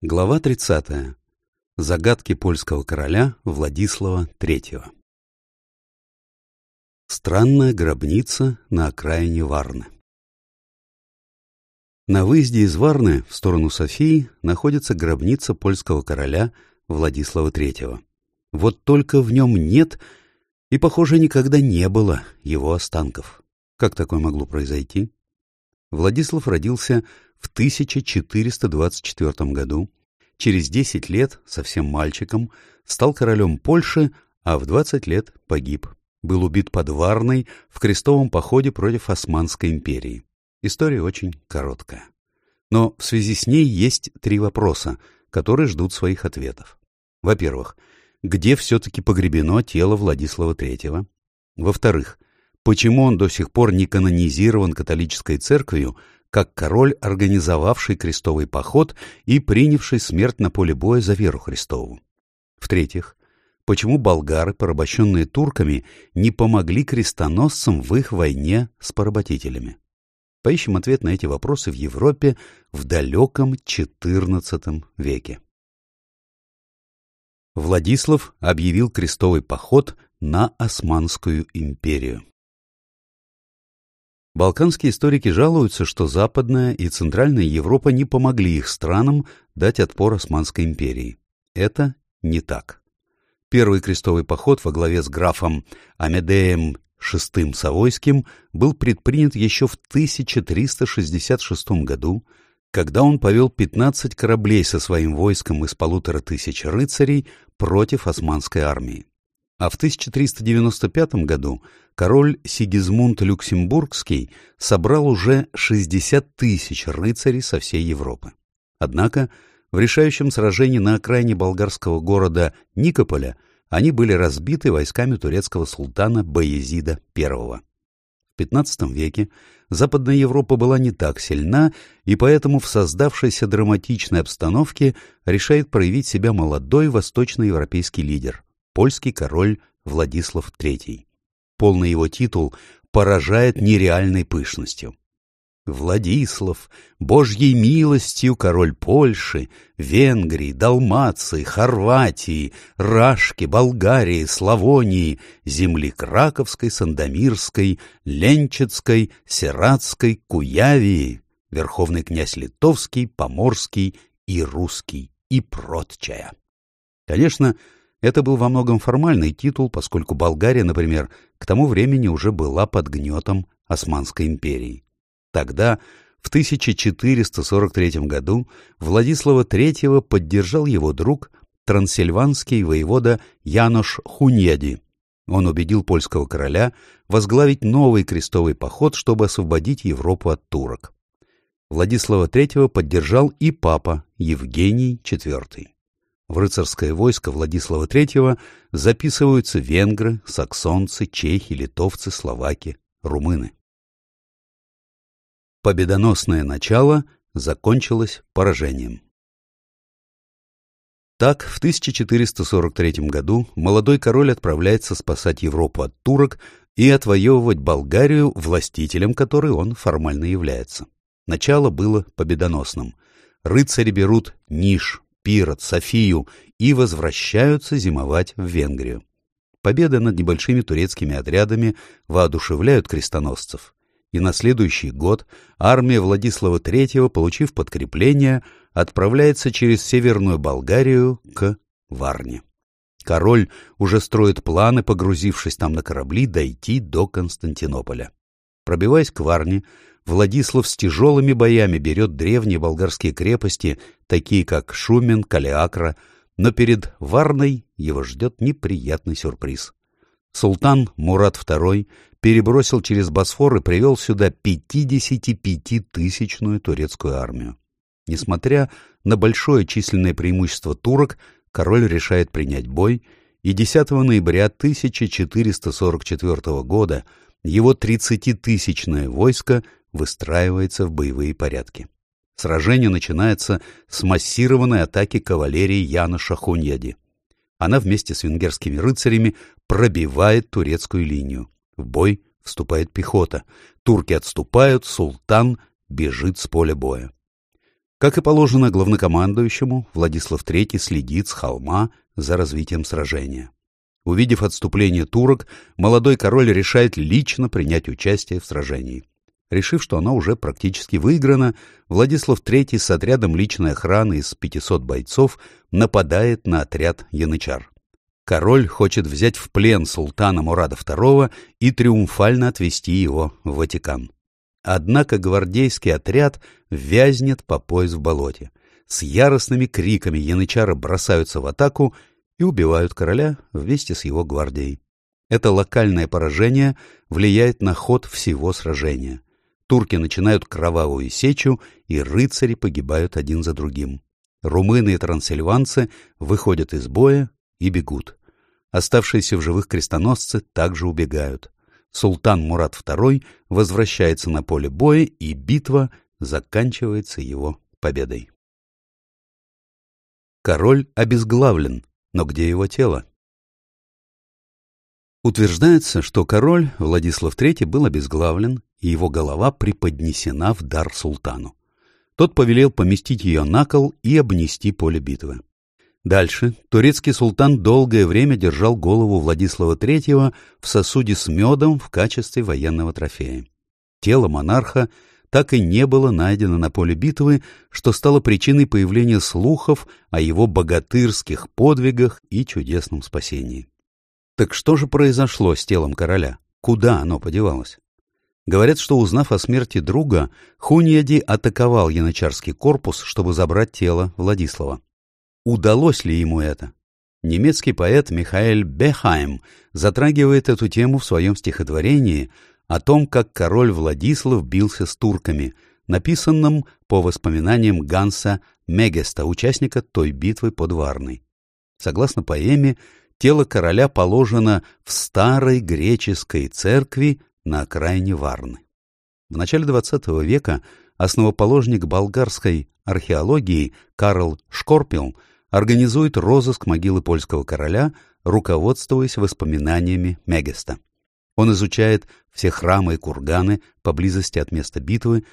Глава 30. Загадки польского короля Владислава III. Странная гробница на окраине Варны. На выезде из Варны в сторону Софии находится гробница польского короля Владислава III. Вот только в нем нет и, похоже, никогда не было его останков. Как такое могло произойти? Владислав родился в 1424 году, через 10 лет, совсем мальчиком, стал королем Польши, а в 20 лет погиб. Был убит под Варной в крестовом походе против Османской империи. История очень короткая. Но в связи с ней есть три вопроса, которые ждут своих ответов. Во-первых, где все-таки погребено тело Владислава III? Во-вторых, почему он до сих пор не канонизирован католической церковью, как король, организовавший крестовый поход и принявший смерть на поле боя за веру Христову. В-третьих, почему болгары, порабощенные турками, не помогли крестоносцам в их войне с поработителями? Поищем ответ на эти вопросы в Европе в далеком XIV веке. Владислав объявил крестовый поход на Османскую империю. Балканские историки жалуются, что Западная и Центральная Европа не помогли их странам дать отпор Османской империи. Это не так. Первый крестовый поход во главе с графом Амедеем VI Савойским был предпринят еще в 1366 году, когда он повел 15 кораблей со своим войском из полутора тысяч рыцарей против османской армии. А в 1395 году король Сигизмунд Люксембургский собрал уже 60 тысяч рыцарей со всей Европы. Однако в решающем сражении на окраине болгарского города Никополя они были разбиты войсками турецкого султана Баязида I. В XV веке Западная Европа была не так сильна, и поэтому в создавшейся драматичной обстановке решает проявить себя молодой восточноевропейский лидер – польский король Владислав III. Полный его титул поражает нереальной пышностью. Владислав, Божьей милостью король Польши, Венгрии, Далмации, Хорватии, Рашки, Болгарии, Славонии, земли Краковской, Сандомирской, Ленчицкой, Сератской, Куявии, верховный князь Литовский, Поморский и Русский и прочая. Конечно, это был во многом формальный титул, поскольку Болгария, например, к тому времени уже была под гнетом Османской империи. Тогда, в 1443 году, Владислава III поддержал его друг, трансильванский воевода Янош Хуньяди. Он убедил польского короля возглавить новый крестовый поход, чтобы освободить Европу от турок. Владислава III поддержал и папа Евгений IV. В рыцарское войско Владислава III записываются венгры, саксонцы, чехи, литовцы, словаки, румыны. Победоносное начало закончилось поражением. Так, в 1443 году молодой король отправляется спасать Европу от турок и отвоевывать Болгарию, властителем которой он формально является. Начало было победоносным. Рыцари берут Ниш, Пирот, Софию и возвращаются зимовать в Венгрию. Победы над небольшими турецкими отрядами воодушевляют крестоносцев. И на следующий год армия Владислава III, получив подкрепление, отправляется через Северную Болгарию к Варне. Король уже строит планы, погрузившись там на корабли, дойти до Константинополя. Пробиваясь к Варне, Владислав с тяжелыми боями берет древние болгарские крепости, такие как Шумен, Калиакра, но перед Варной его ждет неприятный сюрприз. Султан Мурат II перебросил через Босфор и привел сюда 55-тысячную турецкую армию. Несмотря на большое численное преимущество турок, король решает принять бой, и 10 ноября 1444 года его 30-тысячное войско выстраивается в боевые порядки. Сражение начинается с массированной атаки кавалерии Яна Шахуньяди. Она вместе с венгерскими рыцарями пробивает турецкую линию. В бой вступает пехота. Турки отступают, султан бежит с поля боя. Как и положено главнокомандующему, Владислав III следит с холма за развитием сражения. Увидев отступление турок, молодой король решает лично принять участие в сражении. Решив, что оно уже практически выиграно, Владислав III с отрядом личной охраны из 500 бойцов нападает на отряд янычар. Король хочет взять в плен султана Мурада II и триумфально отвезти его в Ватикан. Однако гвардейский отряд вязнет по пояс в болоте. С яростными криками янычары бросаются в атаку и убивают короля вместе с его гвардией. Это локальное поражение влияет на ход всего сражения. Турки начинают кровавую сечу, и рыцари погибают один за другим. Румыны и трансильванцы выходят из боя и бегут. Оставшиеся в живых крестоносцы также убегают султан Мурат II возвращается на поле боя, и битва заканчивается его победой. Король обезглавлен, но где его тело? Утверждается, что король Владислав III был обезглавлен, и его голова преподнесена в дар султану. Тот повелел поместить ее на кол и обнести поле битвы. Дальше турецкий султан долгое время держал голову Владислава III в сосуде с медом в качестве военного трофея. Тело монарха так и не было найдено на поле битвы, что стало причиной появления слухов о его богатырских подвигах и чудесном спасении. Так что же произошло с телом короля? Куда оно подевалось? Говорят, что, узнав о смерти друга, Хуньяди атаковал янычарский корпус, чтобы забрать тело Владислава. Удалось ли ему это? Немецкий поэт Михаэль Бехайм затрагивает эту тему в своем стихотворении о том, как король Владислав бился с турками, написанном по воспоминаниям Ганса Мегеста, участника той битвы под Варной. Согласно поэме, тело короля положено в старой греческой церкви на окраине Варны. В начале XX века основоположник болгарской археологии Карл Шкорпил организует розыск могилы польского короля, руководствуясь воспоминаниями Мегеста. Он изучает все храмы и курганы поблизости от места битвы,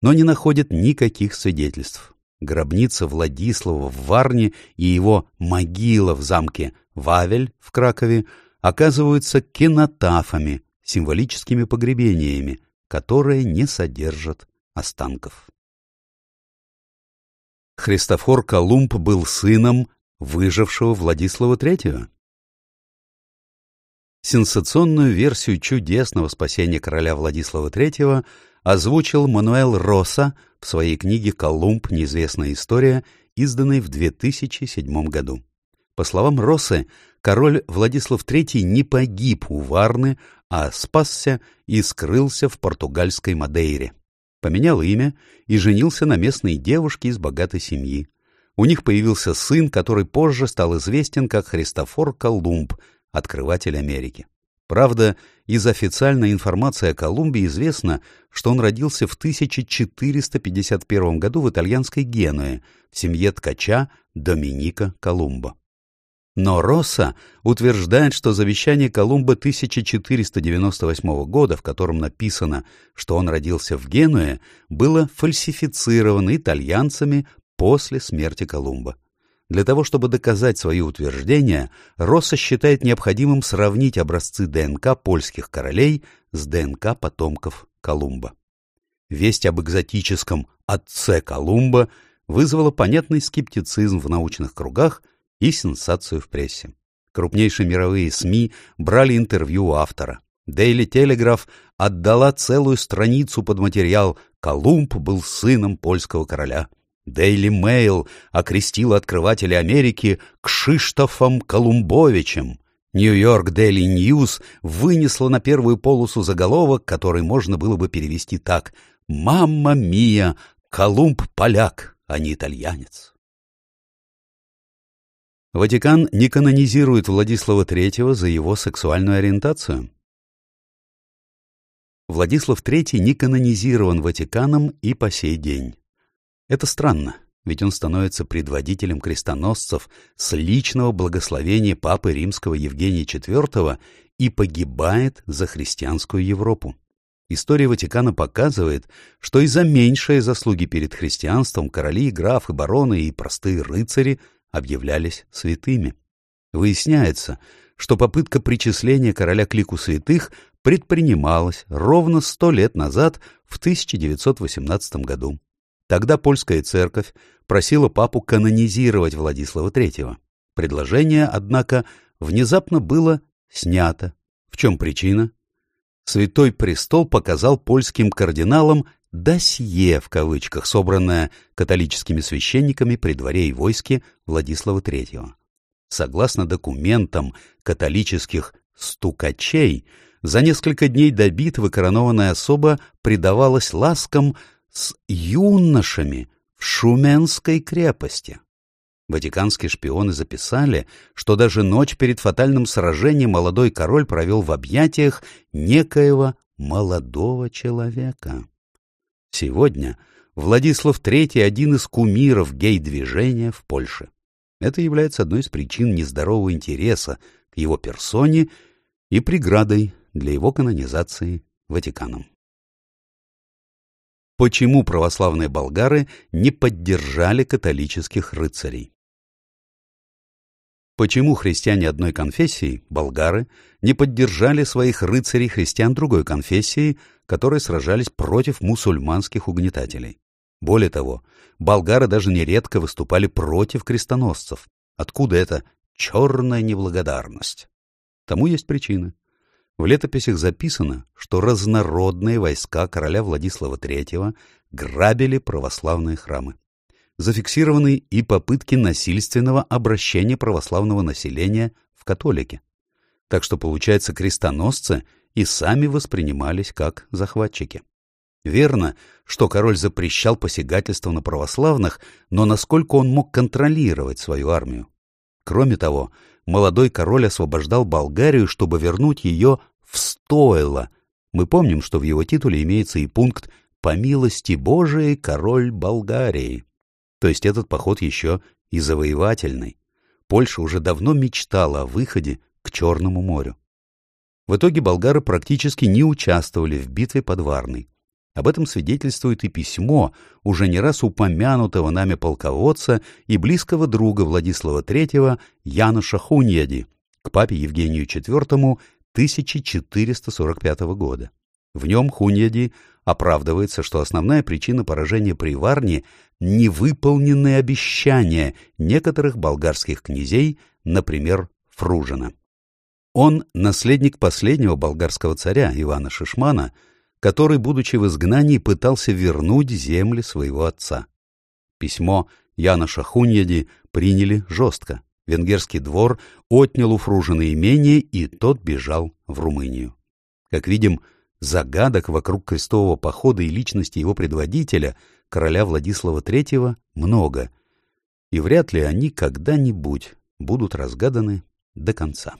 но не находит никаких свидетельств. Гробница Владислава в Варне и его могила в замке Вавель в Кракове оказываются кинотафами, символическими погребениями, которые не содержат останков. Христофор Колумб был сыном выжившего Владислава III? Сенсационную версию чудесного спасения короля Владислава III озвучил Мануэл Росса в своей книге «Колумб. Неизвестная история», изданной в 2007 году. По словам Россы, король Владислав III не погиб у Варны, а спасся и скрылся в португальской Мадейре поменял имя и женился на местной девушке из богатой семьи. У них появился сын, который позже стал известен как Христофор Колумб, открыватель Америки. Правда, из официальной информации о Колумбе известно, что он родился в 1451 году в итальянской Генуе в семье ткача Доминика Колумба. Но Росса утверждает, что завещание Колумба 1498 года, в котором написано, что он родился в Генуе, было фальсифицировано итальянцами после смерти Колумба. Для того, чтобы доказать свои утверждения, Росса считает необходимым сравнить образцы ДНК польских королей с ДНК потомков Колумба. Весть об экзотическом «отце Колумба» вызвала понятный скептицизм в научных кругах и сенсацию в прессе. Крупнейшие мировые СМИ брали интервью у автора. Daily Telegraph отдала целую страницу под материал «Колумб был сыном польского короля». Daily Mail окрестила открывателя Америки Кшиштофом Колумбовичем. Нью-Йорк Daily News вынесла на первую полосу заголовок, который можно было бы перевести так «Мамма мия! Колумб поляк, а не итальянец». Ватикан не канонизирует Владислава III за его сексуальную ориентацию. Владислав III не канонизирован Ватиканом и по сей день. Это странно, ведь он становится предводителем крестоносцев с личного благословения Папы Римского Евгения IV и погибает за христианскую Европу. История Ватикана показывает, что и за меньшие заслуги перед христианством короли, графы, бароны и простые рыцари объявлялись святыми. Выясняется, что попытка причисления короля к лику святых предпринималась ровно сто лет назад, в 1918 году. Тогда польская церковь просила папу канонизировать Владислава III. Предложение, однако, внезапно было снято. В чем причина? Святой Престол показал польским кардиналам «досье» в кавычках, собранное католическими священниками при дворе и войске Владислава III. Согласно документам католических «стукачей», за несколько дней до битвы коронованная особа предавалась ласкам с юношами в Шуменской крепости. Ватиканские шпионы записали, что даже ночь перед фатальным сражением молодой король провел в объятиях некоего молодого человека. Сегодня Владислав III один из кумиров гей-движения в Польше. Это является одной из причин нездорового интереса к его персоне и преградой для его канонизации Ватиканом. Почему православные болгары не поддержали католических рыцарей? Почему христиане одной конфессии, болгары, не поддержали своих рыцарей христиан другой конфессии, которые сражались против мусульманских угнетателей? Более того, болгары даже нередко выступали против крестоносцев. Откуда эта черная неблагодарность? Тому есть причины. В летописях записано, что разнородные войска короля Владислава III грабили православные храмы. Зафиксированы и попытки насильственного обращения православного населения в католики. Так что, получается, крестоносцы и сами воспринимались как захватчики. Верно, что король запрещал посягательство на православных, но насколько он мог контролировать свою армию? Кроме того, молодой король освобождал Болгарию, чтобы вернуть ее в стойло. Мы помним, что в его титуле имеется и пункт «По милости Божией король Болгарии». То есть этот поход еще и завоевательный. Польша уже давно мечтала о выходе к Черному морю. В итоге болгары практически не участвовали в битве под Варной. Об этом свидетельствует и письмо, уже не раз упомянутого нами полководца и близкого друга Владислава III Януша Хуньяди к папе Евгению IV 1445 года. В нем Хуньяди оправдывается, что основная причина поражения при Варне – невыполненные обещания некоторых болгарских князей, например, Фружина. Он – наследник последнего болгарского царя Ивана Шишмана, который, будучи в изгнании, пытался вернуть земли своего отца. Письмо Яна Шахуньяди приняли жестко. Венгерский двор отнял у Фружина имение, и тот бежал в Румынию. Как видим, загадок вокруг крестового похода и личности его предводителя, короля Владислава III, много, и вряд ли они когда-нибудь будут разгаданы до конца.